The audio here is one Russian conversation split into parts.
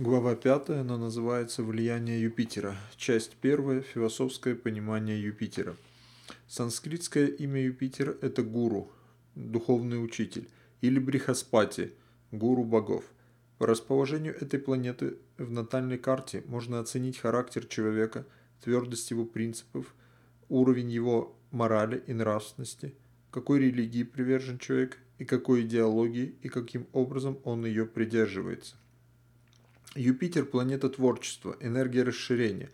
Глава 5, она называется «Влияние Юпитера». Часть 1. Философское понимание Юпитера. Санскритское имя Юпитер – это гуру, духовный учитель, или брихаспати, гуру богов. По расположению этой планеты в натальной карте можно оценить характер человека, твердость его принципов, уровень его морали и нравственности, какой религии привержен человек и какой идеологии и каким образом он ее придерживается. Юпитер – планета творчества, энергия расширения.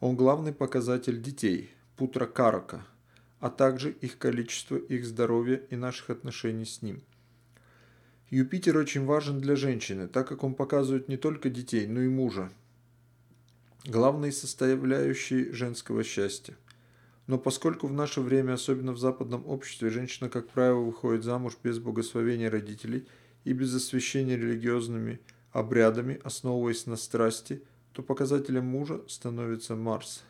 Он главный показатель детей, путра карака, а также их количество, их здоровья и наших отношений с ним. Юпитер очень важен для женщины, так как он показывает не только детей, но и мужа, главные составляющие женского счастья. Но поскольку в наше время, особенно в западном обществе, женщина, как правило, выходит замуж без благословения родителей и без освящения религиозными обрядами, основываясь на страсти, то показателем мужа становится Марс.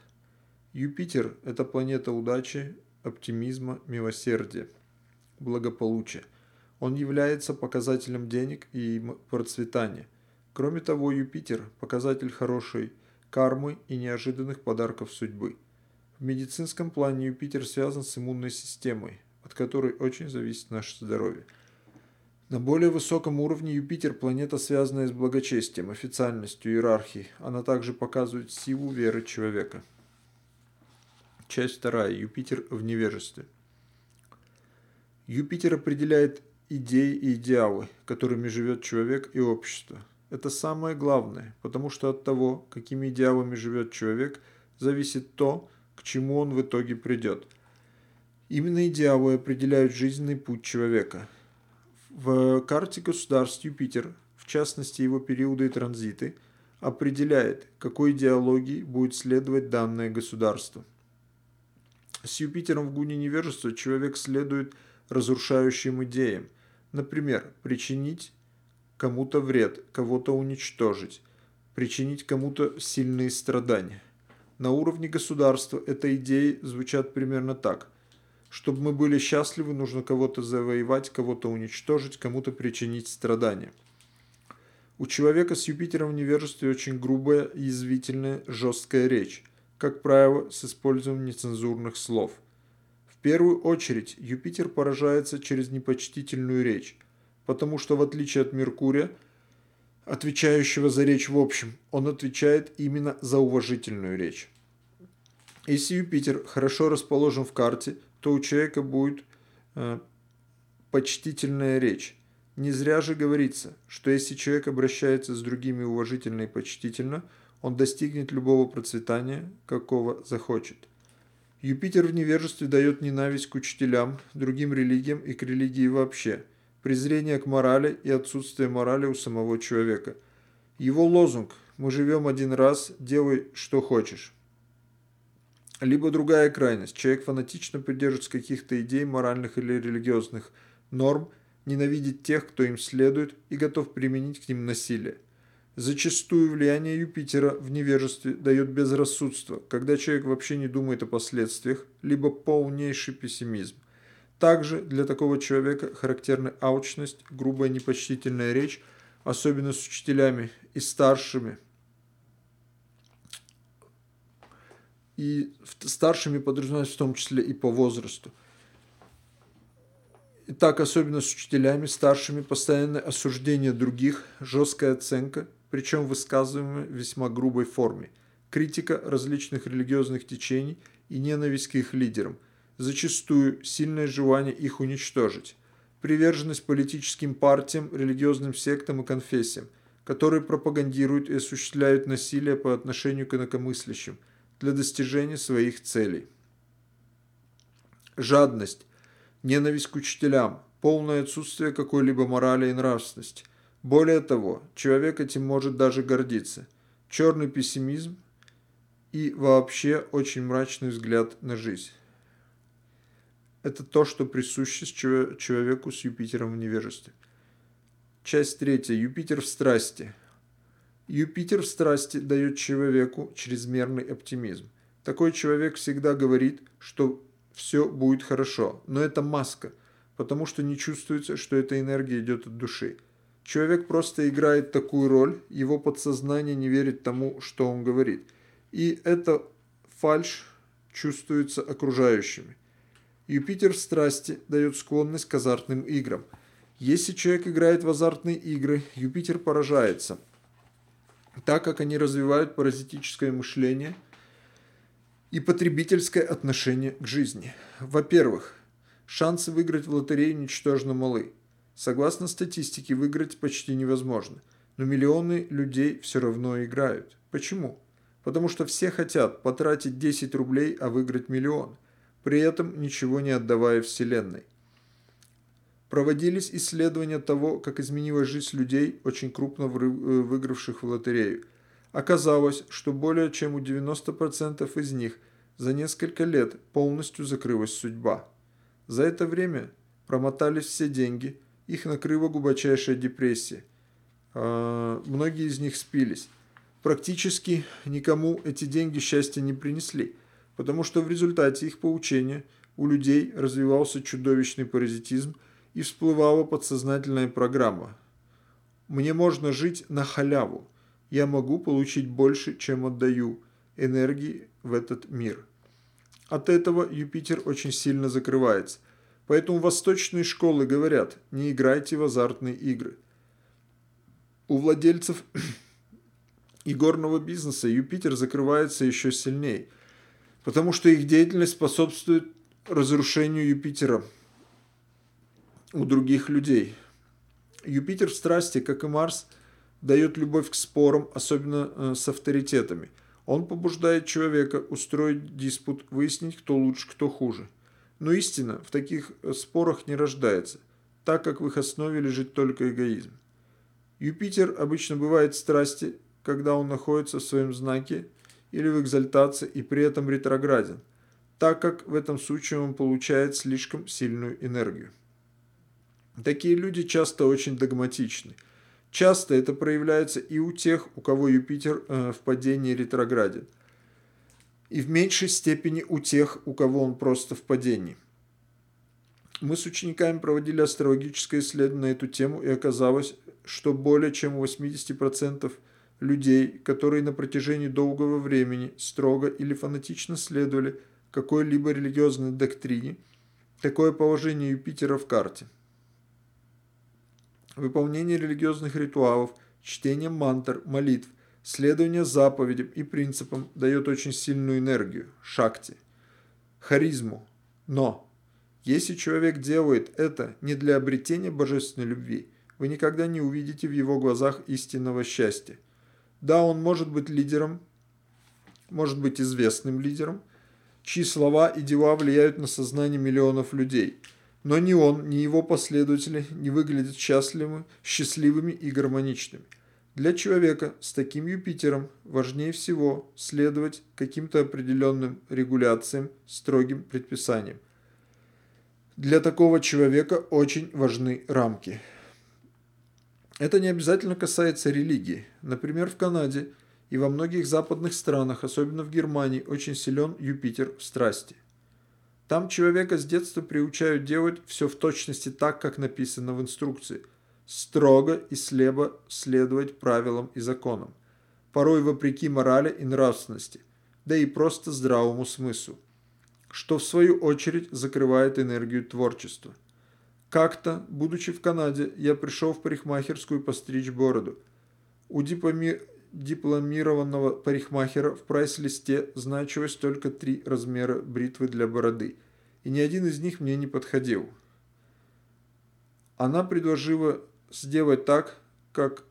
Юпитер – это планета удачи, оптимизма, милосердия, благополучия. Он является показателем денег и процветания. Кроме того, Юпитер – показатель хорошей кармы и неожиданных подарков судьбы. В медицинском плане Юпитер связан с иммунной системой, от которой очень зависит наше здоровье – на более высоком уровне Юпитер – планета, связанная с благочестием, официальностью, иерархией. Она также показывает силу веры человека. Часть вторая. Юпитер в невежестве. Юпитер определяет идеи и идеалы, которыми живет человек и общество. Это самое главное, потому что от того, какими идеалами живет человек, зависит то, к чему он в итоге придет. Именно идеалы определяют жизненный путь человека – в карте государств Юпитер, в частности его периоды и транзиты, определяет, какой идеологии будет следовать данное государство. С Юпитером в гуне невежества человек следует разрушающим идеям, например, причинить кому-то вред, кого-то уничтожить, причинить кому-то сильные страдания. На уровне государства эти идеи звучат примерно так – чтобы мы были счастливы, нужно кого-то завоевать, кого-то уничтожить, кому-то причинить страдания. У человека с Юпитером в невежестве очень грубая, язвительная, жесткая речь, как правило, с использованием нецензурных слов. В первую очередь Юпитер поражается через непочтительную речь, потому что в отличие от Меркурия, отвечающего за речь в общем, он отвечает именно за уважительную речь. Если Юпитер хорошо расположен в карте – то у человека будет э, почтительная речь. Не зря же говорится, что если человек обращается с другими уважительно и почтительно, он достигнет любого процветания, какого захочет. Юпитер в невежестве дает ненависть к учителям, другим религиям и к религии вообще, презрение к морали и отсутствие морали у самого человека. Его лозунг «Мы живем один раз, делай, что хочешь». Либо другая крайность. Человек фанатично придерживается каких-то идей, моральных или религиозных норм, ненавидит тех, кто им следует, и готов применить к ним насилие. Зачастую влияние Юпитера в невежестве дает безрассудство, когда человек вообще не думает о последствиях, либо полнейший пессимизм. Также для такого человека характерны алчность, грубая непочтительная речь, особенно с учителями и старшими – и старшими подразумевается в том числе и по возрасту. И так, особенно с учителями, старшими, постоянное осуждение других, жесткая оценка, причем высказываемая в весьма грубой форме, критика различных религиозных течений и ненависть к их лидерам, зачастую сильное желание их уничтожить, приверженность политическим партиям, религиозным сектам и конфессиям, которые пропагандируют и осуществляют насилие по отношению к инакомыслящим – для достижения своих целей. Жадность, ненависть к учителям, полное отсутствие какой-либо морали и нравственности. Более того, человек этим может даже гордиться. Черный пессимизм и вообще очень мрачный взгляд на жизнь. Это то, что присуще человеку с Юпитером в невежестве. Часть третья. Юпитер в страсти. Юпитер в страсти дает человеку чрезмерный оптимизм. Такой человек всегда говорит, что все будет хорошо, но это маска, потому что не чувствуется, что эта энергия идет от души. Человек просто играет такую роль, его подсознание не верит тому, что он говорит. И эта фальшь чувствуется окружающими. Юпитер в страсти дает склонность к азартным играм. Если человек играет в азартные игры, Юпитер поражается, так как они развивают паразитическое мышление и потребительское отношение к жизни. Во-первых, шансы выиграть в лотерею ничтожно малы. Согласно статистике, выиграть почти невозможно, но миллионы людей все равно играют. Почему? Потому что все хотят потратить 10 рублей, а выиграть миллион, при этом ничего не отдавая Вселенной. Проводились исследования того, как изменилась жизнь людей, очень крупно э, выигравших в лотерею. Оказалось, что более чем у 90% из них за несколько лет полностью закрылась судьба. За это время промотались все деньги – их накрыла глубочайшая депрессия. А, многие из них спились. Практически никому эти деньги счастья не принесли, потому что в результате их поучения у людей развивался чудовищный паразитизм и всплывала подсознательная программа. Мне можно жить на халяву. Я могу получить больше, чем отдаю энергии в этот мир. От этого Юпитер очень сильно закрывается. Поэтому восточные школы говорят, не играйте в азартные игры. У владельцев игорного бизнеса Юпитер закрывается еще сильнее, потому что их деятельность способствует разрушению Юпитера у других людей. Юпитер в страсти, как и Марс, дает любовь к спорам, особенно э, с авторитетами. Он побуждает человека устроить диспут, выяснить, кто лучше, кто хуже – но истина в таких э, спорах не рождается, так как в их основе лежит только эгоизм. Юпитер обычно бывает в страсти, когда он находится в своем знаке или в экзальтации и при этом ретрограден, так как в этом случае он получает слишком сильную энергию. Такие люди часто очень догматичны. Часто это проявляется и у тех, у кого Юпитер э, в падении ретрограден – и в меньшей степени у тех, у кого он просто в падении. Мы с учениками проводили астрологическое исследование на эту тему, и оказалось, что более чем у 80% людей, которые на протяжении долгого времени строго или фанатично следовали какой-либо религиозной доктрине, такое положение Юпитера в карте. Выполнение религиозных ритуалов, чтение мантр, молитв Следование заповедям и принципам дает очень сильную энергию, шакти, харизму. Но если человек делает это не для обретения божественной любви, вы никогда не увидите в его глазах истинного счастья. Да, он может быть лидером, может быть известным лидером, чьи слова и дела влияют на сознание миллионов людей. Но ни он, ни его последователи не выглядят счастливыми, счастливыми и гармоничными. Для человека с таким Юпитером важнее всего следовать каким-то определенным регуляциям, строгим предписаниям. Для такого человека очень важны рамки. Это не обязательно касается религии. Например, в Канаде и во многих западных странах, особенно в Германии, очень силен Юпитер в страсти. Там человека с детства приучают делать все в точности так, как написано в инструкции – строго и слепо следовать правилам и законам, порой вопреки морали и нравственности, да и просто здравому смыслу, что в свою очередь закрывает энергию творчества. Как-то, будучи в Канаде, я пришел в парикмахерскую постричь бороду. У дипломи... дипломированного парикмахера в прайс-листе значилось только три размера бритвы для бороды, и ни один из них мне не подходил. Она предложила сделать так, как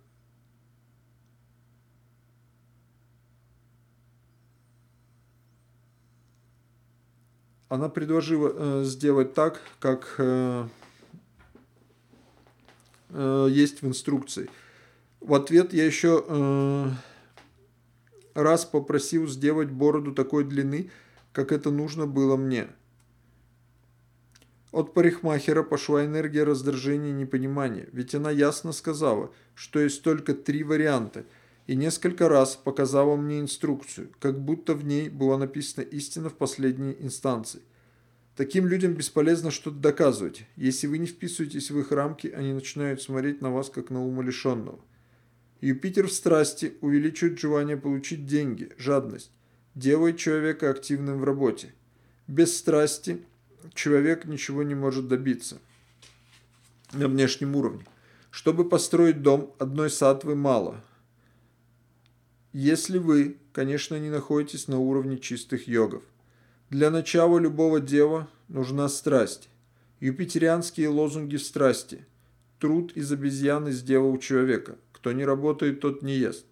она предложила э, сделать так, как э, э, есть в инструкции. В ответ я еще э, раз попросил сделать бороду такой длины, как это нужно было мне. От парикмахера пошла энергия раздражения и непонимания, ведь она ясно сказала, что есть только три варианта, и несколько раз показала мне инструкцию, как будто в ней была написана истина в последней инстанции. Таким людям бесполезно что-то доказывать. Если вы не вписываетесь в их рамки, они начинают смотреть на вас, как на умалишенного. Юпитер в страсти увеличивает желание получить деньги, жадность, делает человека активным в работе. Без страсти человек ничего не может добиться на внешнем уровне. Чтобы построить дом, одной сатвы мало. Если вы, конечно, не находитесь на уровне чистых йогов. Для начала любого дела нужна страсть. Юпитерианские лозунги в страсти. Труд из обезьяны сделал человека. Кто не работает, тот не ест.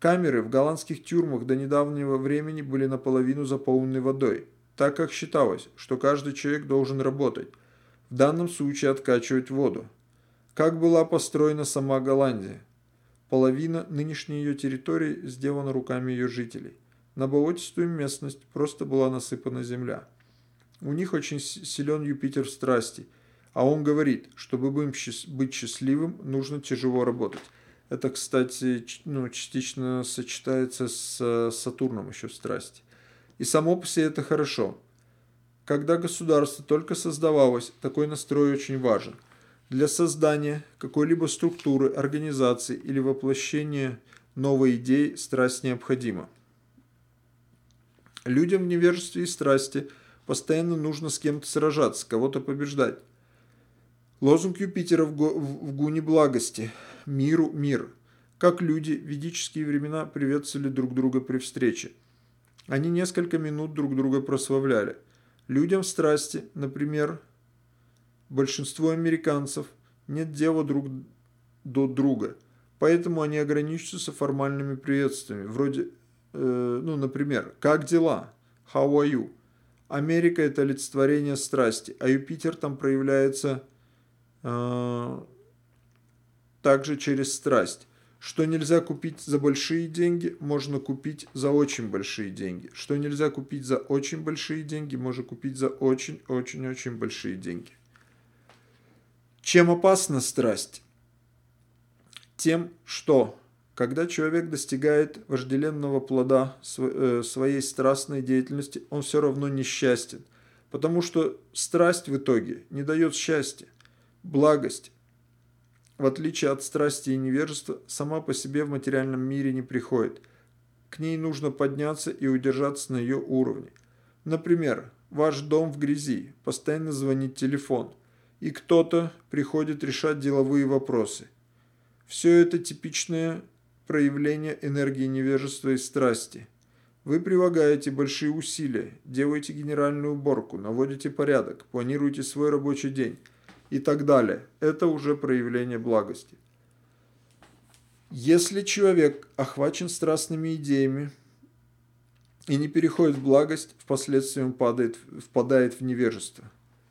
Камеры в голландских тюрьмах до недавнего времени были наполовину заполнены водой, так как считалось, что каждый человек должен работать, в данном случае откачивать воду. Как была построена сама Голландия? Половина нынешней ее территории сделана руками ее жителей. На болотистую местность просто была насыпана земля. У них очень силен Юпитер в страсти, а он говорит, чтобы быть счастливым, нужно тяжело работать. Это, кстати, ну, частично сочетается с Сатурном еще в страсти. И само по себе это хорошо. Когда государство только создавалось, такой настрой очень важен. Для создания какой-либо структуры, организации или воплощения новой идеи страсть необходима. Людям в невежестве и страсти постоянно нужно с кем-то сражаться, кого-то побеждать. Лозунг Юпитера в, в гуне благости – миру мир. Как люди в ведические времена приветствовали друг друга при встрече. Они несколько минут друг друга прославляли. Людям в страсти, например, большинству американцев нет дела друг до друга, поэтому они ограничиваются формальными приветствиями, вроде Э, ну, например, «Как дела?» «How are you?» Америка – это олицетворение страсти, а Юпитер там проявляется также через страсть. Что нельзя купить за большие деньги, можно купить за очень большие деньги. Что нельзя купить за очень большие деньги, можно купить за очень-очень-очень большие деньги. Чем опасна страсть? Тем, что когда человек достигает вожделенного плода э, своей страстной деятельности, он все равно несчастен, потому что страсть в итоге не дает счастья. Благость, в отличие от страсти и невежества, сама по себе в материальном мире не приходит. К ней нужно подняться и удержаться на ее уровне. Например, ваш дом в грязи, постоянно звонит телефон, и кто-то приходит решать деловые вопросы. Все это типичное проявление энергии невежества и страсти. Вы прилагаете большие усилия, делаете генеральную уборку, наводите порядок, планируете свой рабочий день и так далее. Это уже проявление благости. Если человек охвачен страстными идеями и не переходит в благость, впоследствии он падает, впадает в невежество.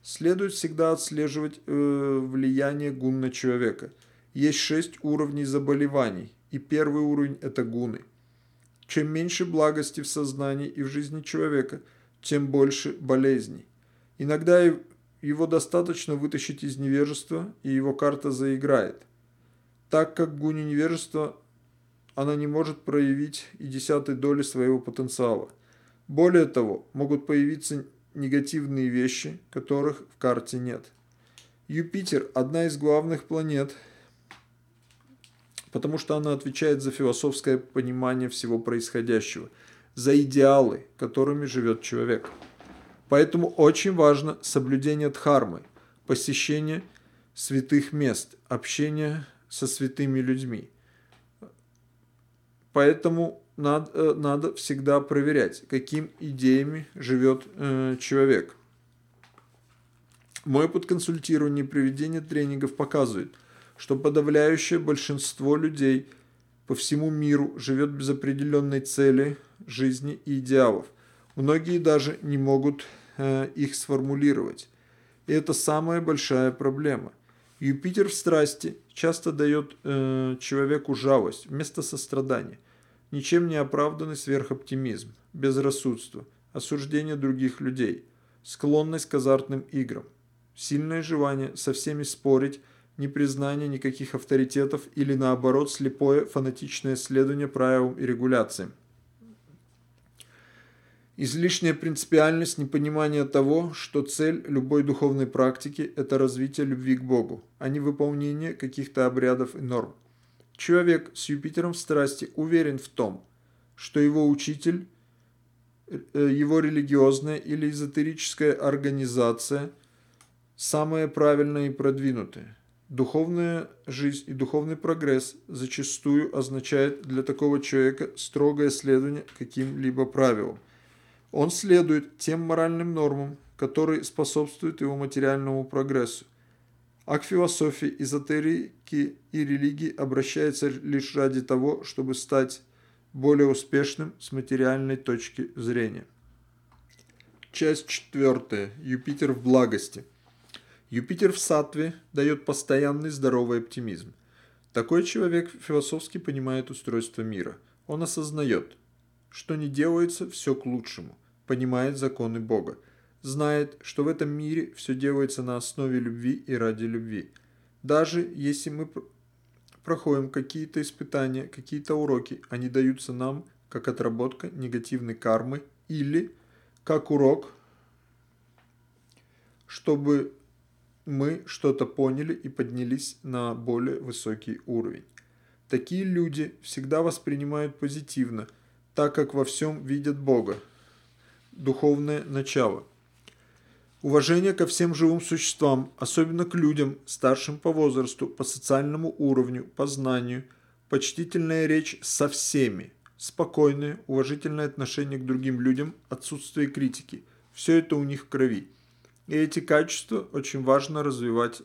Следует всегда отслеживать э, влияние гун на человека. Есть шесть уровней заболеваний, и первый уровень – это гуны. Чем меньше благости в сознании и в жизни человека, тем больше болезней. Иногда его достаточно вытащить из невежества, и его карта заиграет. Так как гуни невежества, она не может проявить и десятой доли своего потенциала. Более того, могут появиться негативные вещи, которых в карте нет. Юпитер – одна из главных планет – потому что она отвечает за философское понимание всего происходящего, за идеалы, которыми живет человек. Поэтому очень важно соблюдение дхармы, посещение святых мест, общение со святыми людьми. Поэтому надо, э, надо всегда проверять, какими идеями живет э, человек. Мой опыт и проведения тренингов показывает – что подавляющее большинство людей по всему миру живет без определенной цели жизни и идеалов. Многие даже не могут э, их сформулировать. И это самая большая проблема. Юпитер в страсти часто дает э, человеку жалость вместо сострадания, ничем не оправданный сверхоптимизм, безрассудство, осуждение других людей, склонность к азартным играм, сильное желание со всеми спорить непризнание никаких авторитетов или наоборот слепое фанатичное следование правилам и регуляциям. Излишняя принципиальность, непонимание того, что цель любой духовной практики – это развитие любви к Богу, а не выполнение каких-то обрядов и норм. Человек с Юпитером в страсти уверен в том, что его учитель, э, его религиозная или эзотерическая организация самая правильная и продвинутая. Духовная жизнь и духовный прогресс зачастую означает для такого человека строгое следование каким-либо правилам. Он следует тем моральным нормам, которые способствуют его материальному прогрессу. А к философии, эзотерики и религии обращается лишь ради того, чтобы стать более успешным с материальной точки зрения. Часть четвертая. Юпитер в благости. Юпитер в сатве дает постоянный здоровый оптимизм. Такой человек философски понимает устройство мира. Он осознает – что не делается все к лучшему, понимает законы Бога, знает, что в этом мире все делается на основе любви и ради любви. Даже если мы проходим какие-то испытания, какие-то уроки, они даются нам как отработка негативной кармы или как урок, чтобы мы что-то поняли и поднялись на более высокий уровень. Такие люди всегда воспринимают позитивно – так как во всем видят Бога. Духовное начало. Уважение ко всем живым существам, особенно к людям, старшим по возрасту, по социальному уровню, по знанию, почтительная речь со всеми, спокойное, уважительное отношение к другим людям, отсутствие критики. Все это у них в крови. И эти качества очень важно развивать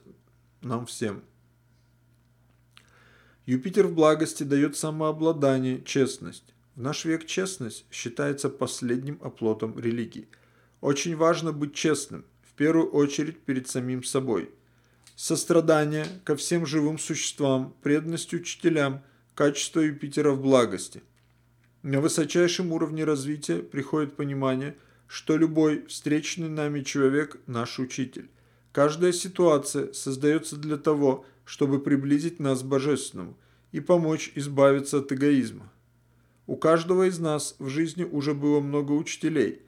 нам всем. Юпитер в благости дает самообладание, честность. В наш век честность считается последним оплотом религии. Очень важно быть честным, в первую очередь перед самим собой. Сострадание ко всем живым существам, преданность учителям, качество Юпитера в благости. На высочайшем уровне развития приходит понимание, что любой встреченный нами человек – наш учитель. Каждая ситуация создается для того, чтобы приблизить нас к Божественному и помочь избавиться от эгоизма. У каждого из нас в жизни уже было много учителей,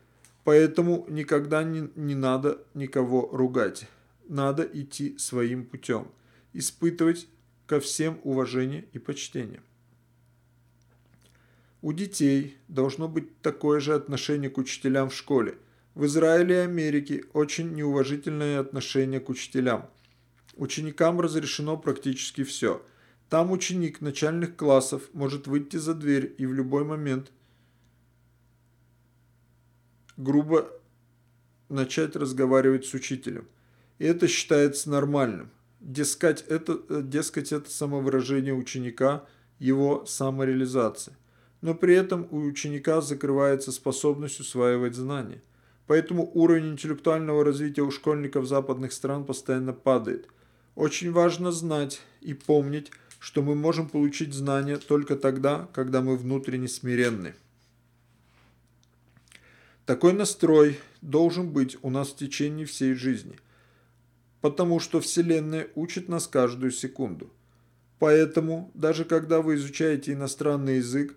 поэтому никогда не, не надо никого ругать. Надо идти своим путем, испытывать ко всем уважение и почтение. У детей должно быть такое же отношение к учителям в школе. В Израиле и Америке очень неуважительное отношение к учителям. Ученикам разрешено практически все – там ученик начальных классов может выйти за дверь и в любой момент грубо начать разговаривать с учителем. И это считается нормальным. Дескать, это, дескать, это самовыражение ученика, его самореализация. Но при этом у ученика закрывается способность усваивать знания. Поэтому уровень интеллектуального развития у школьников западных стран постоянно падает. Очень важно знать и помнить, что мы можем получить знания только тогда, когда мы внутренне смиренны. Такой настрой должен быть у нас в течение всей жизни, потому что Вселенная учит нас каждую секунду. Поэтому, даже когда вы изучаете иностранный язык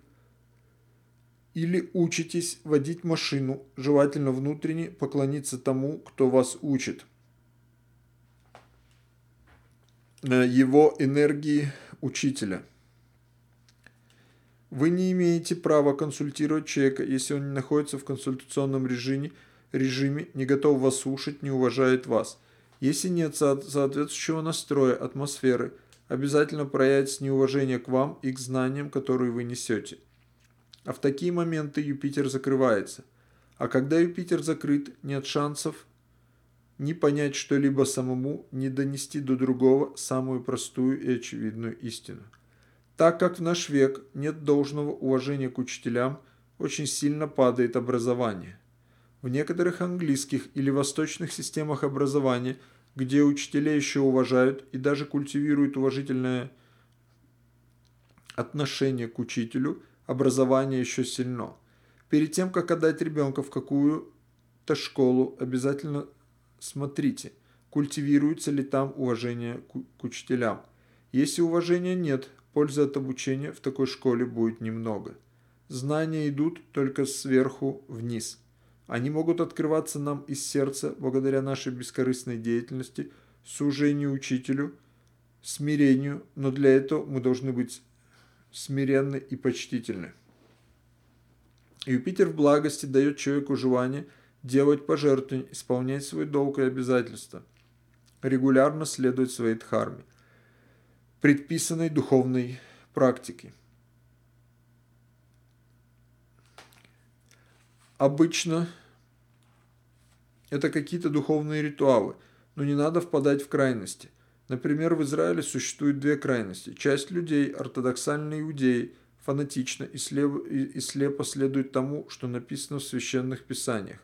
или учитесь водить машину, желательно внутренне поклониться тому, кто вас учит. Э, его энергии учителя. Вы не имеете права консультировать человека, если он не находится в консультационном режиме, режиме не готов вас слушать, не уважает вас. Если нет соответствующего настроя, атмосферы, обязательно проявить неуважение к вам и к знаниям, которые вы несете. А в такие моменты Юпитер закрывается. А когда Юпитер закрыт, нет шансов ни понять что-либо самому, ни донести до другого самую простую и очевидную истину. Так как в наш век нет должного уважения к учителям, очень сильно падает образование. В некоторых английских или восточных системах образования, где учителей еще уважают и даже культивируют уважительное отношение к учителю, образование еще сильно. Перед тем, как отдать ребенка в какую-то школу, обязательно Смотрите, культивируется ли там уважение к учителям. Если уважения нет, пользы от обучения в такой школе будет немного. Знания идут только сверху вниз. Они могут открываться нам из сердца благодаря нашей бескорыстной деятельности, служению учителю, смирению, но для этого мы должны быть смиренны и почтительны. Юпитер в благости дает человеку желание делать пожертвования, исполнять свой долг и обязательства, регулярно следовать своей дхарме, предписанной духовной практике. Обычно это какие-то духовные ритуалы, но не надо впадать в крайности. Например, в Израиле существует две крайности. Часть людей, ортодоксальные иудеи, фанатично и слепо, следуют тому, что написано в священных писаниях.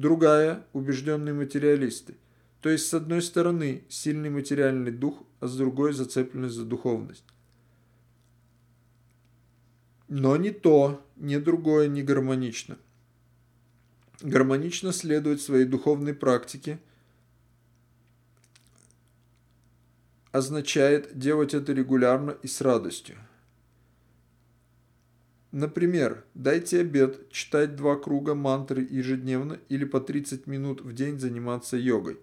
Другая – убежденные материалисты. То есть, с одной стороны, сильный материальный дух, а с другой – зацепленность за духовность. Но ни то, ни другое не гармонично. Гармонично следовать своей духовной практике – означает делать это регулярно и с радостью. Например, дайте обед, читать два круга мантры ежедневно или по 30 минут в день заниматься йогой.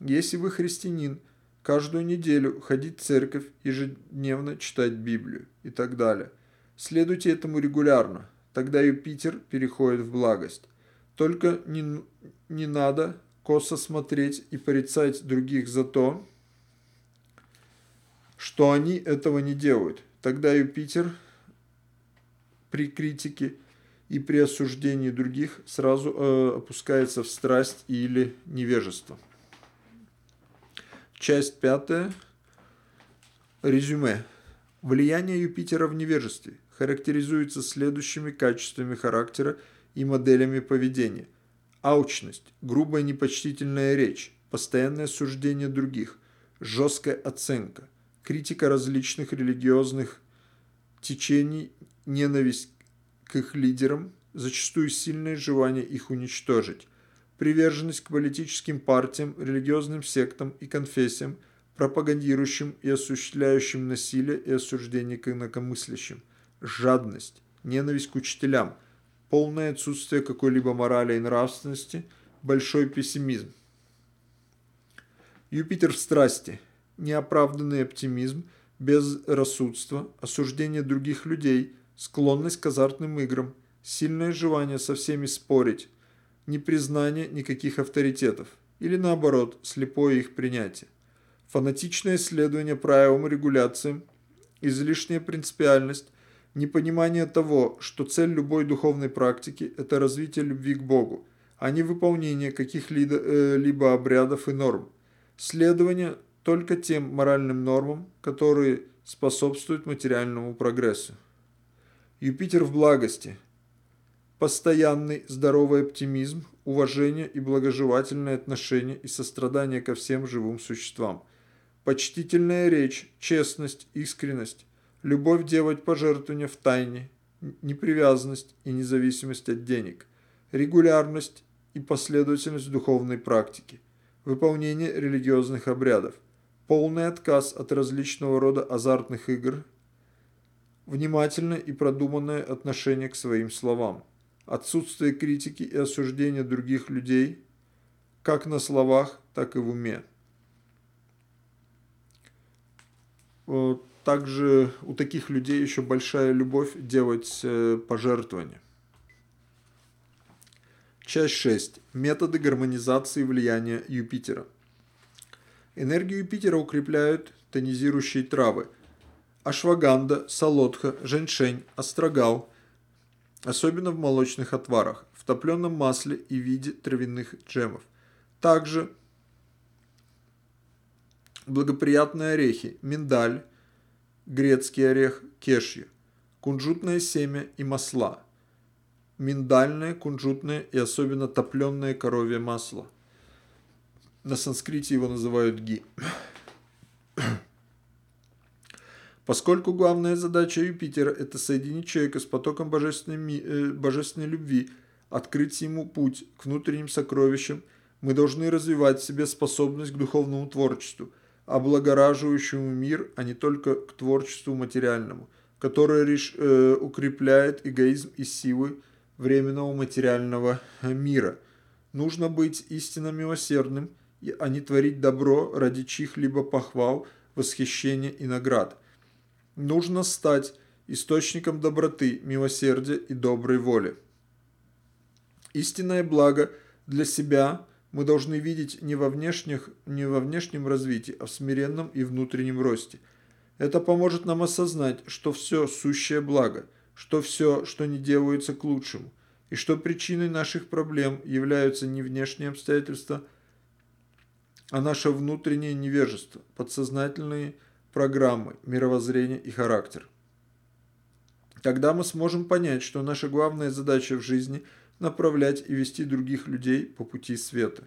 Если вы христианин, каждую неделю ходить в церковь, ежедневно читать Библию и так далее. Следуйте этому регулярно, тогда Юпитер переходит в благость. Только не, не надо косо смотреть и порицать других за то, что они этого не делают. Тогда Юпитер при критике и при осуждении других сразу э, опускается в страсть или невежество. Часть пятая. Резюме. Влияние Юпитера в невежестве характеризуется следующими качествами характера и моделями поведения. Аучность, грубая непочтительная речь, постоянное суждение других, жесткая оценка, критика различных религиозных течений, ненависть к их лидерам, зачастую сильное желание их уничтожить, приверженность к политическим партиям, религиозным сектам и конфессиям, пропагандирующим и осуществляющим насилие и осуждение к инакомыслящим, жадность, ненависть к учителям, полное отсутствие какой-либо морали и нравственности, большой пессимизм. Юпитер в страсти – неоправданный оптимизм, безрассудство, осуждение других людей, склонность к азартным играм, сильное желание со всеми спорить, непризнание никаких авторитетов или наоборот, слепое их принятие, фанатичное следование правилам и регуляциям, излишняя принципиальность, непонимание того, что цель любой духовной практики – это развитие любви к Богу, а не выполнение каких-либо э, обрядов и норм, следование только тем моральным нормам, которые способствуют материальному прогрессу. Юпитер в благости. Постоянный здоровый оптимизм, уважение и благожелательное отношение и сострадание ко всем живым существам. Почтительная речь, честность, искренность, любовь делать пожертвования в тайне, непривязанность и независимость от денег, регулярность и последовательность духовной практики, выполнение религиозных обрядов, полный отказ от различного рода азартных игр, внимательное и продуманное отношение к своим словам, отсутствие критики и осуждения других людей, как на словах, так и в уме. Также у таких людей еще большая любовь делать э, пожертвования. Часть 6. Методы гармонизации влияния Юпитера. Энергию Юпитера укрепляют тонизирующие травы. Ашваганда, солодха, женьшень, острогал, особенно в молочных отварах, в топленом масле и виде травяных джемов. Также благоприятные орехи, миндаль, грецкий орех, кешью, кунжутное семя и масла, миндальное, кунжутное и особенно топленое коровье масло – на санскрите его называют ги. Поскольку главная задача Юпитера – это соединить человека с потоком божественной, э, божественной любви, открыть ему путь к внутренним сокровищам, мы должны развивать в себе способность к духовному творчеству, облагораживающему мир, а не только к творчеству материальному, которое лишь э, укрепляет эгоизм и силы, временного материального мира. Нужно быть истинно милосердным, а не творить добро ради чьих-либо похвал, восхищения и наград. Нужно стать источником доброты, милосердия и доброй воли. Истинное благо для себя мы должны видеть не во, внешних, не во внешнем развитии, а в смиренном и внутреннем росте. Это поможет нам осознать, что все сущее благо, что все, что не делается к лучшему, и что причиной наших проблем являются не внешние обстоятельства, а наше внутреннее невежество, подсознательные программы, мировоззрение и характер. Тогда мы сможем понять, что наша главная задача в жизни – направлять и вести других людей по пути света.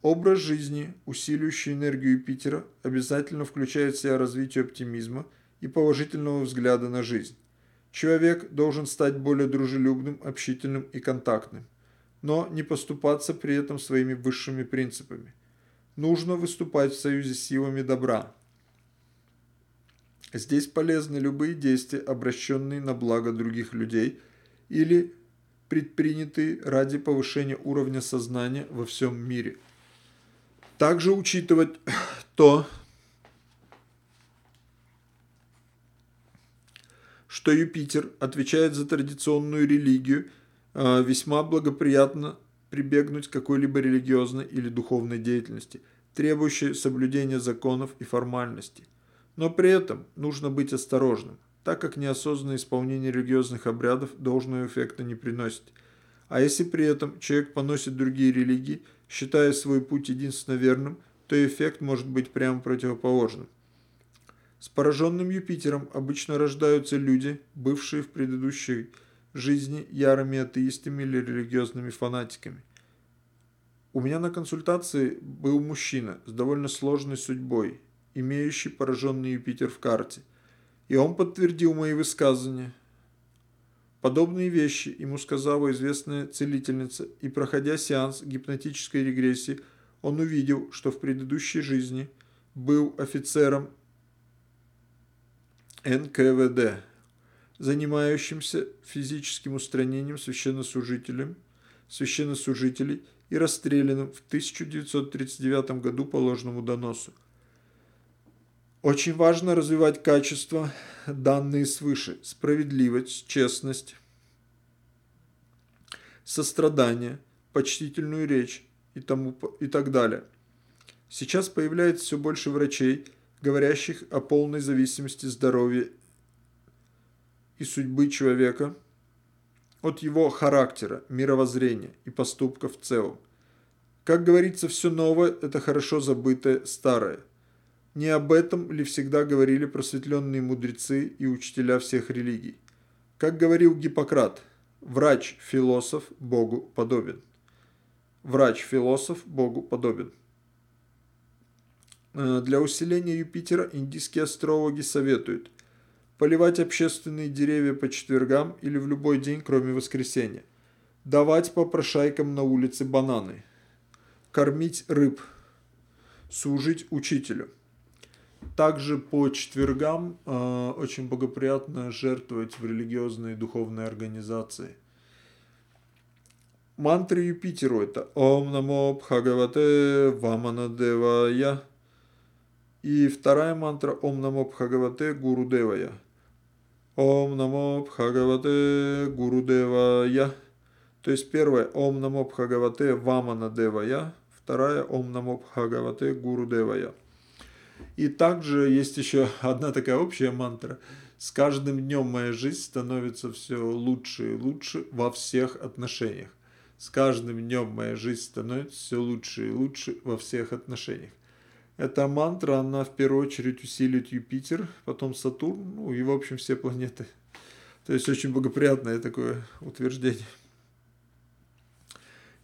Образ жизни, усиливающий энергию Юпитера, обязательно включает в себя развитие оптимизма и положительного взгляда на жизнь. Человек должен стать более дружелюбным, общительным и контактным, но не поступаться при этом своими высшими принципами. Нужно выступать в союзе с силами добра. Здесь полезны любые действия, обращенные на благо других людей или предприняты ради повышения уровня сознания во всем мире. Также учитывать то, что Юпитер отвечает за традиционную религию, а, весьма благоприятно прибегнуть к какой-либо религиозной или духовной деятельности, требующей соблюдения законов и формальностей. Но при этом нужно быть осторожным так как неосознанное исполнение религиозных обрядов должного эффекта не приносит. А если при этом человек поносит другие религии, считая свой путь единственно верным, то эффект может быть прямо противоположным. С пораженным Юпитером обычно рождаются люди, бывшие в предыдущей жизни ярыми атеистами или религиозными фанатиками. У меня на консультации был мужчина с довольно сложной судьбой, имеющий пораженный Юпитер в карте – и он подтвердил мои высказывания. Подобные вещи ему сказала известная целительница, и проходя сеанс гипнотической регрессии, он увидел, что в предыдущей жизни был офицером НКВД, занимающимся физическим устранением священнослужителей, священнослужителей и расстрелянным в 1939 году по ложному доносу. Очень важно развивать качества, данные свыше, справедливость, честность, сострадание, почтительную речь и, тому, и так далее. Сейчас появляется все больше врачей, говорящих о полной зависимости здоровья и судьбы человека от его характера, мировоззрения и поступков в целом. Как говорится, все новое – это хорошо забытое старое – не об этом ли всегда говорили просветленные мудрецы и учителя всех религий? Как говорил Гиппократ, врач-философ Богу подобен. Врач-философ Богу подобен. Э, для усиления Юпитера индийские астрологи советуют поливать общественные деревья по четвергам или в любой день, кроме воскресенья, давать попрошайкам на улице бананы, кормить рыб, служить учителю – также по четвергам э, очень благоприятно жертвовать в религиозные и духовные организации. Мантры Юпитеру это Ом Намо Бхагавате Вамана Девая. И вторая мантра Ом Намо Бхагавате Гуру Девая. Ом Намо Бхагавате Гуру Девая. То есть первая Ом Намо Бхагавате Вамана Девая. Вторая Ом Намо Бхагавате Гуру Девая. И также есть еще одна такая общая мантра. С каждым днем моя жизнь становится все лучше и лучше во всех отношениях. С каждым днем моя жизнь становится все лучше и лучше во всех отношениях. Эта мантра, она в первую очередь усилит Юпитер, потом Сатурн, ну и в общем все планеты. То есть очень благоприятное такое утверждение.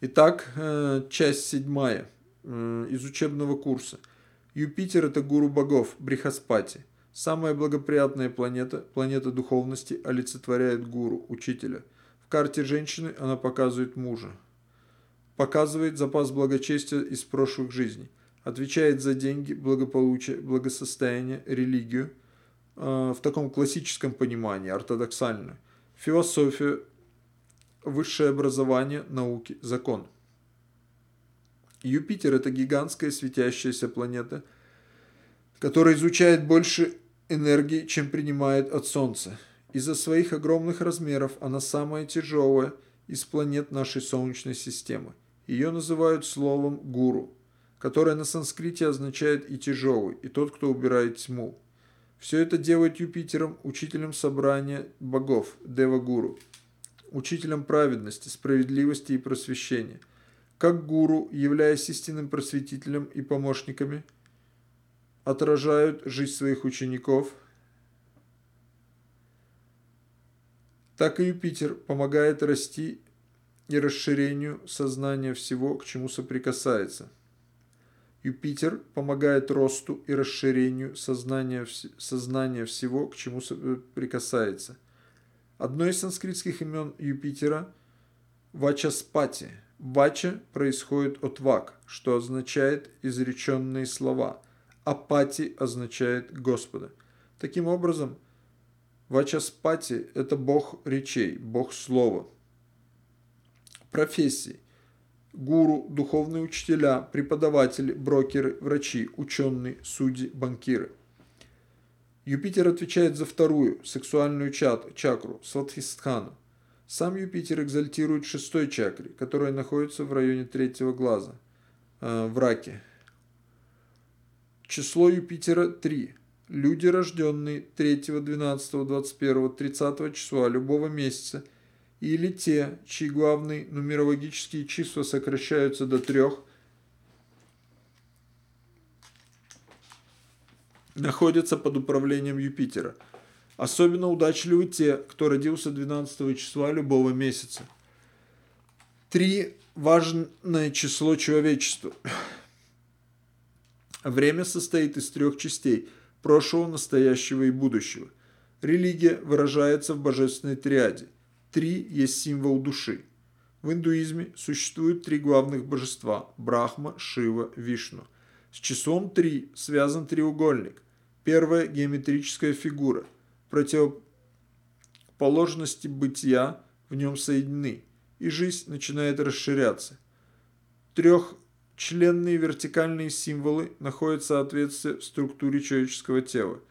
Итак, э, часть седьмая э, из учебного курса – Юпитер – это гуру богов, Брихаспати. Самая благоприятная планета, планета духовности, олицетворяет гуру, учителя. В карте женщины она показывает мужа. Показывает запас благочестия из прошлых жизней. Отвечает за деньги, благополучие, благосостояние, религию. Э, в таком классическом понимании, ортодоксальную. Философию, высшее образование, науки, закон. Юпитер – это гигантская светящаяся планета, которая изучает больше энергии, чем принимает от Солнца. Из-за своих огромных размеров она самая тяжелая из планет нашей Солнечной системы. Ее называют словом «гуру», которое на санскрите означает и тяжелый, и тот, кто убирает тьму. Все это делает Юпитером учителем собрания богов, Дева-гуру, учителем праведности, справедливости и просвещения. Как гуру, являясь истинным просветителем и помощниками, отражают жизнь своих учеников, так и Юпитер помогает расти и расширению сознания всего, к чему соприкасается – Юпитер помогает росту и расширению сознания, сознания всего, к чему прикасается. Одно из санскритских имен Юпитера – Вачаспати. Вача происходит от вак, что означает изреченные слова, а пати означает Господа. Таким образом, Вачаспати – это бог речей, бог слова. Профессии – гуру, духовные учителя, преподаватели, брокеры, врачи, ученые, судьи, банкиры. Юпитер отвечает за вторую, сексуальную чакру, Сватхистхану. Сам Юпитер экзальтирует шестой чакре, которая находится в районе третьего глаза, э, в раке. Число Юпитера 3. Люди, рожденные 3, 12, 21, 30 числа любого месяца – или те, чьи главные нумерологические числа сокращаются до трех, находятся под управлением Юпитера. Особенно удачливы те, кто родился 12 числа любого месяца. Три – важное число человечества. Время состоит из трех частей – прошлого, настоящего и будущего. Религия выражается в божественной триаде – Три есть символ души. В индуизме существует три главных божества – Брахма, Шива, Вишну. С числом три связан треугольник. Первая – геометрическая фигура. Противоположности бытия в нем соединены, и жизнь начинает расширяться. Трехчленные вертикальные символы находят соответствие в структуре человеческого тела –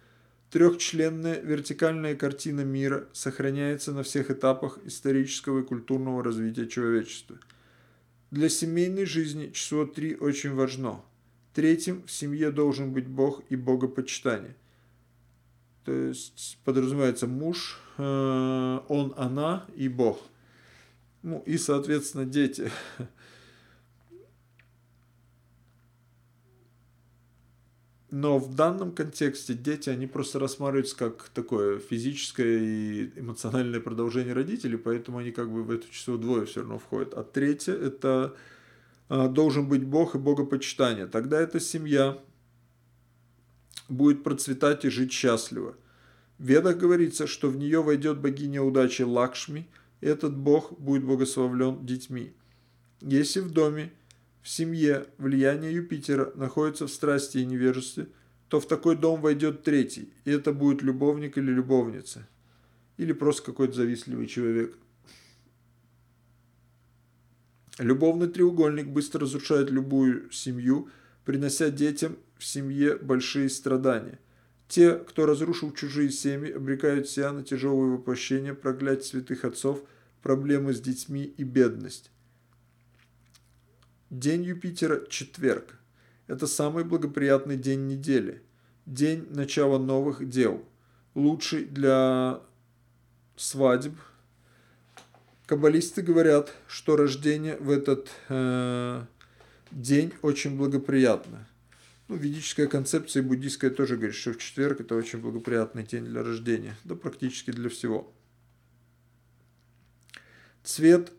Трехчленная вертикальная картина мира сохраняется на всех этапах исторического и культурного развития человечества. Для семейной жизни число 3 очень важно. Третьим в семье должен быть Бог и богопочитание. То есть подразумевается муж, э, он, она и Бог. Ну и, соответственно, дети. Но в данном контексте дети, они просто рассматриваются как такое физическое и эмоциональное продолжение родителей, поэтому они как бы в это число двое все равно входят. А третье – это а, должен быть Бог и богопочитание. Тогда эта семья будет процветать и жить счастливо. В Ведах говорится, что в нее войдет богиня удачи Лакшми, и этот бог будет благословлен детьми. Если в доме в семье влияние Юпитера находится в страсти и невежестве, то в такой дом войдет третий, и это будет любовник или любовница, или просто какой-то завистливый человек. Любовный треугольник быстро разрушает любую семью, принося детям в семье большие страдания. Те, кто разрушил чужие семьи, обрекают себя на тяжелое воплощение, проклятие святых отцов, проблемы с детьми и бедность. День Юпитера – четверг. Это самый благоприятный день недели. День начала новых дел. Лучший для свадеб. Каббалисты говорят, что рождение в этот э, день очень благоприятно. Ну, ведическая концепция и буддийская тоже говорит, что в четверг это очень благоприятный день для рождения. Да практически для всего. Цвет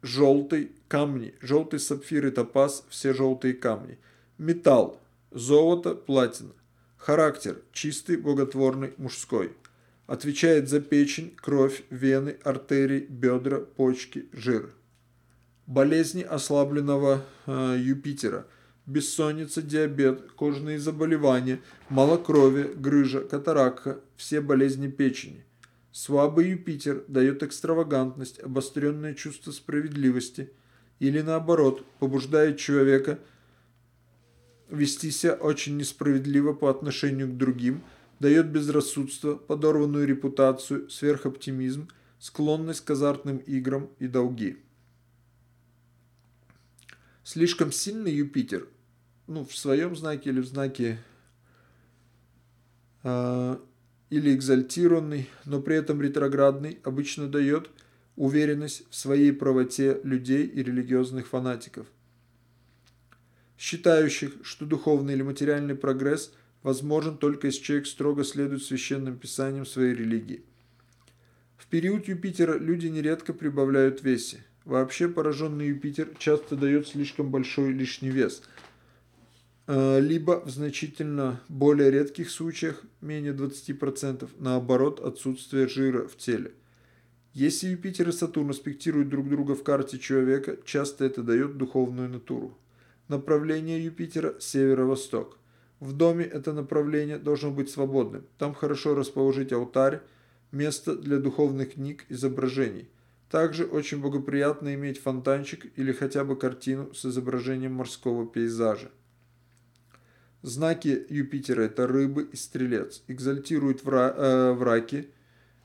желтый камни, желтый сапфир и топаз, все желтые камни. Металл, золото, платина. Характер, чистый, боготворный, мужской. Отвечает за печень, кровь, вены, артерии, бедра, почки, жир. Болезни ослабленного э, Юпитера. Бессонница, диабет, кожные заболевания, малокровие, грыжа, катаракта, все болезни печени. Слабый Юпитер дает экстравагантность, обостренное чувство справедливости или наоборот побуждает человека вести себя очень несправедливо по отношению к другим, дает безрассудство, подорванную репутацию, сверхоптимизм, склонность к азартным играм и долги. Слишком сильный Юпитер, ну, в своем знаке или в знаке э, или экзальтированный, но при этом ретроградный, обычно дает уверенность в своей правоте людей и религиозных фанатиков, считающих, что духовный или материальный прогресс возможен только если человек строго следует священным писаниям своей религии. В период Юпитера люди нередко прибавляют весе. Вообще пораженный Юпитер часто дает слишком большой лишний вес – Э, либо в значительно более редких случаях, менее 20%, наоборот, отсутствие жира в теле. Если Юпитер и Сатурн аспектируют друг друга в карте человека, часто это дает духовную натуру. Направление Юпитера – северо-восток. В доме это направление должно быть свободным. Там хорошо расположить алтарь, место для духовных книг, изображений. Также очень благоприятно иметь фонтанчик или хотя бы картину с изображением морского пейзажа. Знаки Юпитера – это рыбы и стрелец. Экзальтирует вра, э, в раке,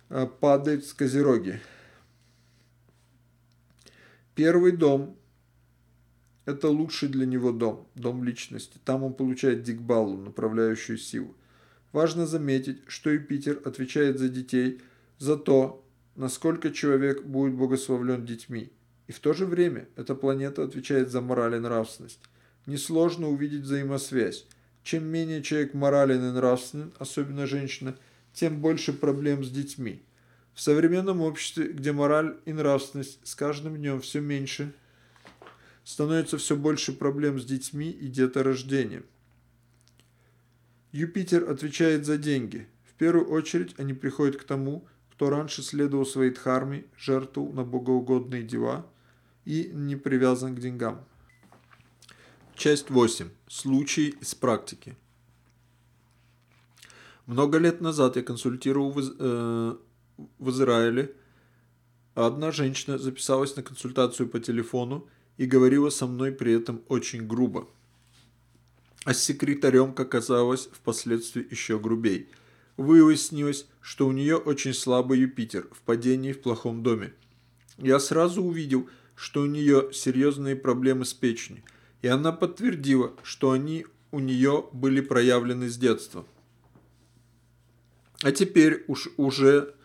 э, падает с козероги. Первый дом – это лучший для него дом, дом личности. Там он получает дикбаллу, направляющую силу. Важно заметить, что Юпитер отвечает за детей, за то, насколько человек будет благословлен детьми. И в то же время эта планета отвечает за мораль и нравственность. Несложно увидеть взаимосвязь. Чем менее человек морален и нравственен, особенно женщина, тем больше проблем с детьми. В современном обществе, где мораль и нравственность с каждым днем все меньше, становится все больше проблем с детьми и деторождением. Юпитер отвечает за деньги. В первую очередь они приходят к тому, кто раньше следовал своей дхарме, жертвовал на богоугодные дела и не привязан к деньгам. Часть 8. Случаи из практики. Много лет назад я консультировал в, э, в Израиле. Одна женщина записалась на консультацию по телефону и говорила со мной при этом очень грубо. А с секретарем, как оказалось, впоследствии еще грубей. Выяснилось, что у нее очень слабый Юпитер в падении в плохом доме. Я сразу увидел, что у нее серьезные проблемы с печенью – и она подтвердила, что они у нее были проявлены с детства. А теперь уж уже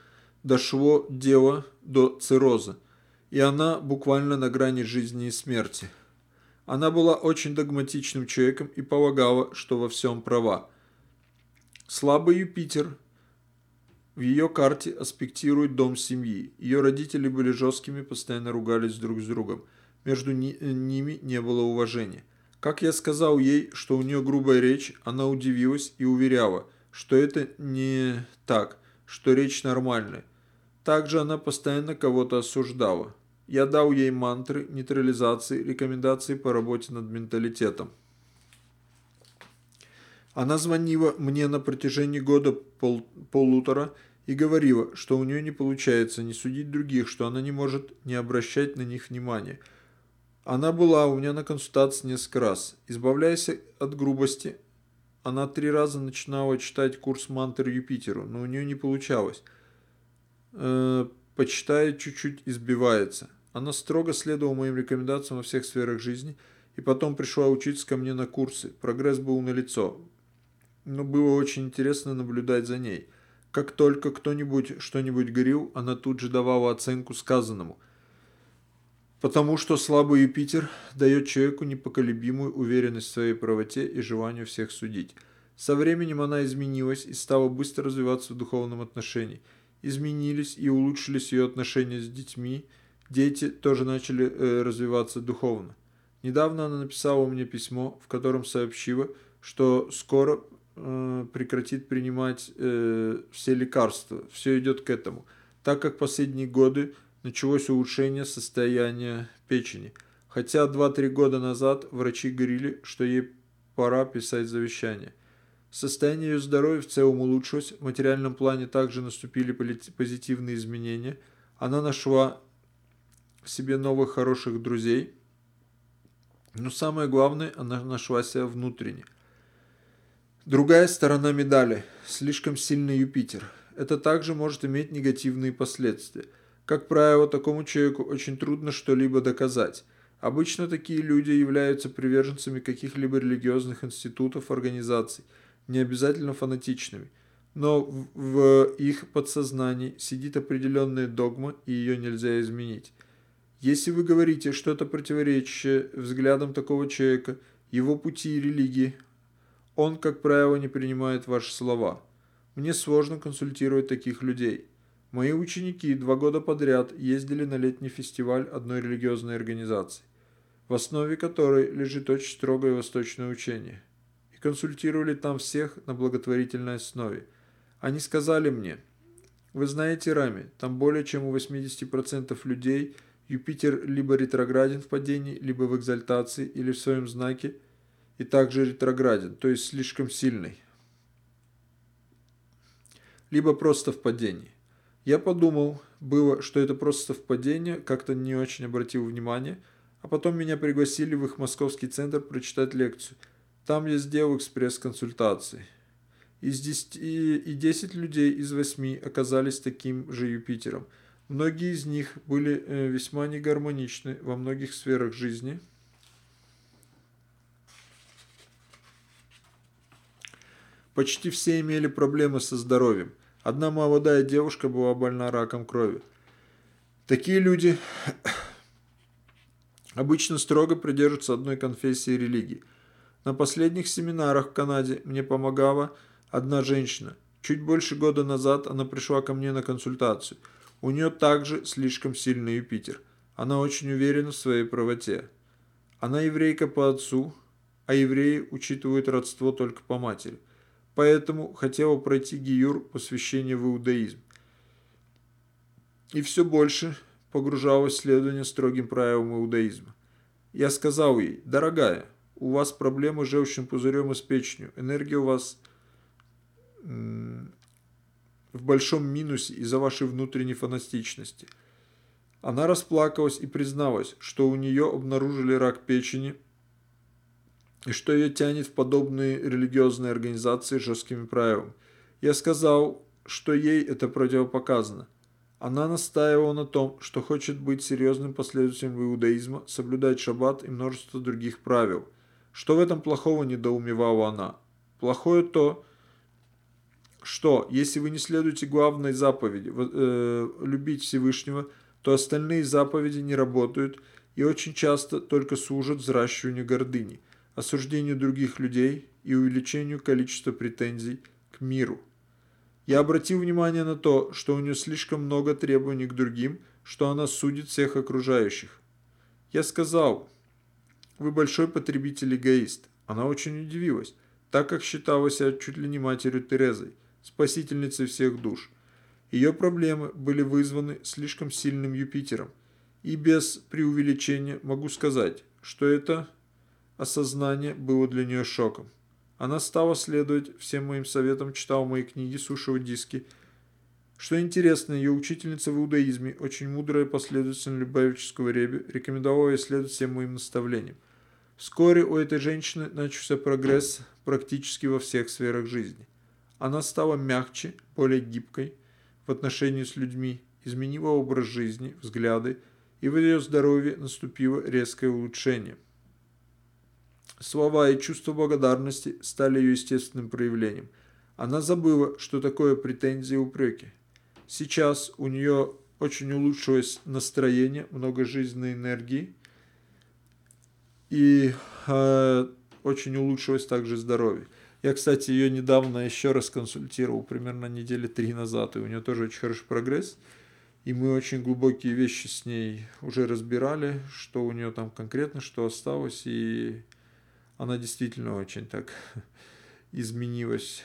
дошло дело до цирроза, и она буквально на грани жизни и смерти. Она была очень догматичным человеком и полагала, что во всем права. Слабый Юпитер в ее карте аспектирует дом семьи. Ее родители были жесткими, постоянно ругались друг с другом – между ни ними не было уважения. Как я сказал ей, что у нее грубая речь, она удивилась и уверяла, что это не так, что речь нормальная. Также она постоянно кого-то осуждала. Я дал ей мантры, нейтрализации, рекомендации по работе над менталитетом. Она звонила мне на протяжении года пол полутора и говорила, что у нее не получается не судить других, что она не может не обращать на них внимания – она была у меня на консультации несколько раз. Избавляясь от грубости, она три раза начинала читать курс мантр Юпитеру, но у нее не получалось. Э, почитает чуть-чуть, избивается. Она строго следовала моим рекомендациям во всех сферах жизни и потом пришла учиться ко мне на курсы. Прогресс был налицо. Но было очень интересно наблюдать за ней. Как только кто-нибудь что-нибудь говорил, она тут же давала оценку сказанному – Потому что слабый Юпитер дает человеку непоколебимую уверенность в своей правоте и желанию всех судить. Со временем она изменилась и стала быстро развиваться в духовном отношении. Изменились и улучшились ее отношения с детьми. Дети тоже начали э, развиваться духовно. Недавно она написала мне письмо, в котором сообщила, что скоро прекратит принимать э, все лекарства. Все идет к этому. Так как последние годы началось улучшение состояния печени, хотя 2-3 года назад врачи говорили, что ей пора писать завещание. Состояние ее здоровья в целом улучшилось, в материальном плане также наступили позитивные изменения. Она нашла в себе новых хороших друзей. Но самое главное, она нашла себя внутренне. Другая сторона медали – слишком сильный Юпитер. Это также может иметь негативные последствия. Как правило, такому человеку очень трудно что-либо доказать. Обычно такие люди являются приверженцами каких-либо религиозных институтов, организаций – не обязательно фанатичными, но в их подсознании сидит определенная догма, и ее нельзя изменить. Если вы говорите что-то противоречащее взглядам такого человека, его пути и религии, он, как правило, не принимает ваши слова. Мне сложно консультировать таких людей. Мои ученики два года подряд ездили на летний фестиваль одной религиозной организации, в основе которой лежит очень строгое восточное учение – консультировали там всех на благотворительной основе. Они сказали мне, вы знаете, Рами, там более чем у 80% людей Юпитер либо ретрограден в падении, либо в экзальтации или в своем знаке, и также ретрограден, то есть слишком сильный, либо просто в падении. Я подумал, было, что это просто совпадение, как-то не очень обратил внимания, а потом меня пригласили в их московский центр прочитать лекцию – там я сделал экспресс-консультации. Из 10, и 10 людей из 8 оказались таким же Юпитером. Многие из них были э, весьма негармоничны во многих сферах жизни. Почти все имели проблемы со здоровьем. Одна молодая девушка была больна раком крови. Такие люди обычно строго придерживаются одной конфессии религии – на последних семинарах в Канаде мне помогала одна женщина. Чуть больше года назад она пришла ко мне на консультацию. У нее также слишком сильный Юпитер. Она очень уверена в своей правоте. Она еврейка по отцу, а евреи учитывают родство только по матери. Поэтому хотела пройти гиюр посвящение в иудаизм. И все больше погружалась в следование строгим правилам иудаизма. Я сказал ей, дорогая, у вас проблемы с желчным пузырем и с печенью. Энергия у вас в большом минусе из-за вашей внутренней фанатичности. Она расплакалась и призналась, что у нее обнаружили рак печени и что ее тянет в подобные религиозные организации с жесткими правилами. Я сказал, что ей это противопоказано. Она настаивала на том, что хочет быть серьезным последователем иудаизма, соблюдать шаббат и множество других правил – что в этом плохого, недоумевала она. Плохое то, что если вы не следуете главной заповеди э, любить Всевышнего, то остальные заповеди не работают и очень часто только служат взращиванию гордыни, осуждению других людей и увеличению количества претензий к миру. Я обратил внимание на то, что у нее слишком много требований к другим, что она судит всех окружающих. Я сказал, вы большой потребитель-эгоист. Она очень удивилась, так как считала себя чуть ли не матерью Терезой, спасительницей всех душ. Ее проблемы были вызваны слишком сильным Юпитером. И без преувеличения могу сказать, что это осознание было для нее шоком. Она стала следовать всем моим советам, читала мои книги, слушала диски. Что интересно, ее учительница в иудаизме, очень мудрая последовательница Любавического Реби, рекомендовала ей следовать всем моим наставлениям. Вскоре у этой женщины начался прогресс практически во всех сферах жизни. Она стала мягче, более гибкой в отношении с людьми, изменила образ жизни, взгляды, и в ее здоровье наступило резкое улучшение. Слова и чувство благодарности стали ее естественным проявлением. Она забыла, что такое претензии и упреки. Сейчас у нее очень улучшилось настроение, много жизненной энергии – и э, очень улучшилось также здоровье. Я, кстати, ее недавно еще раз консультировал, примерно недели три назад, и у нее тоже очень хороший прогресс. И мы очень глубокие вещи с ней уже разбирали, что у нее там конкретно, что осталось, и она действительно очень так изменилась.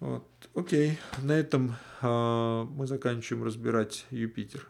Вот. Окей, на этом э, мы заканчиваем разбирать Юпитер.